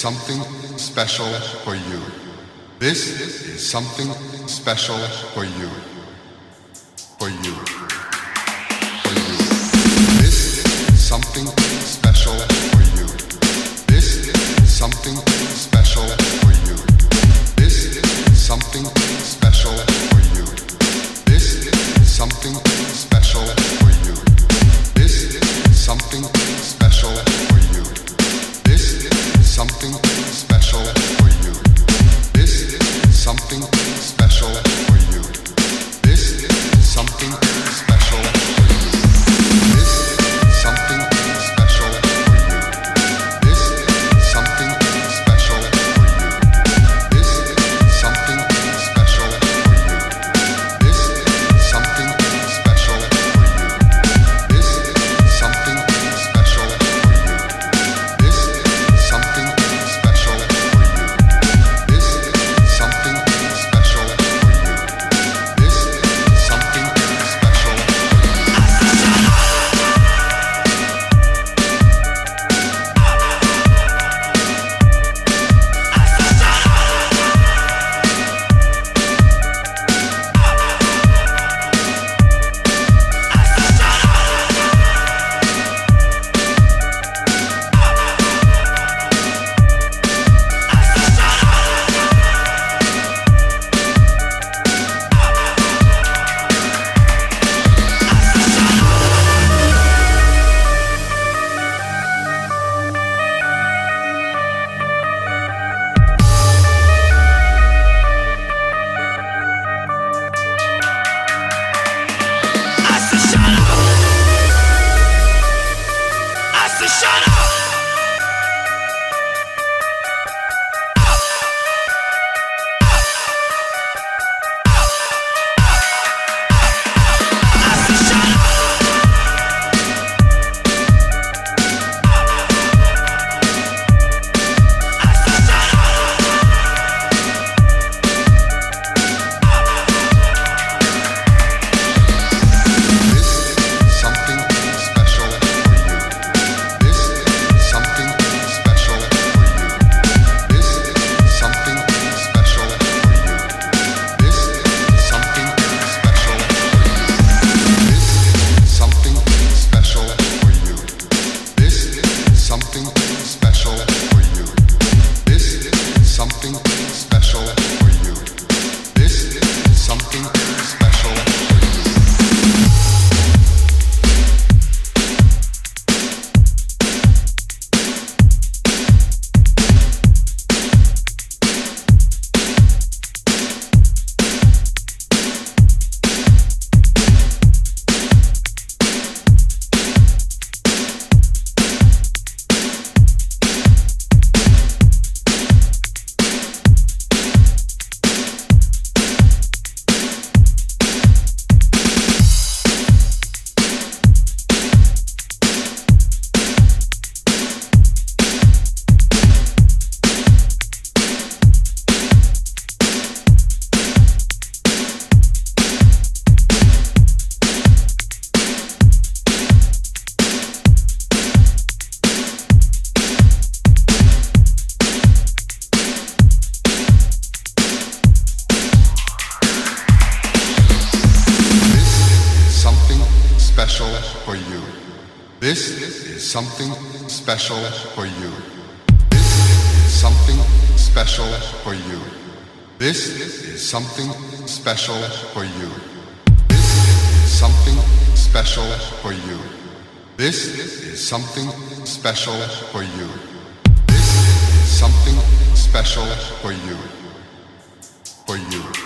something special for you. This is something special for you. This is something special for you. This is something special for you. This is something special for you. This is something special for you. This is something special for you. This is something special for you. For you.